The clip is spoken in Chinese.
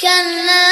كلا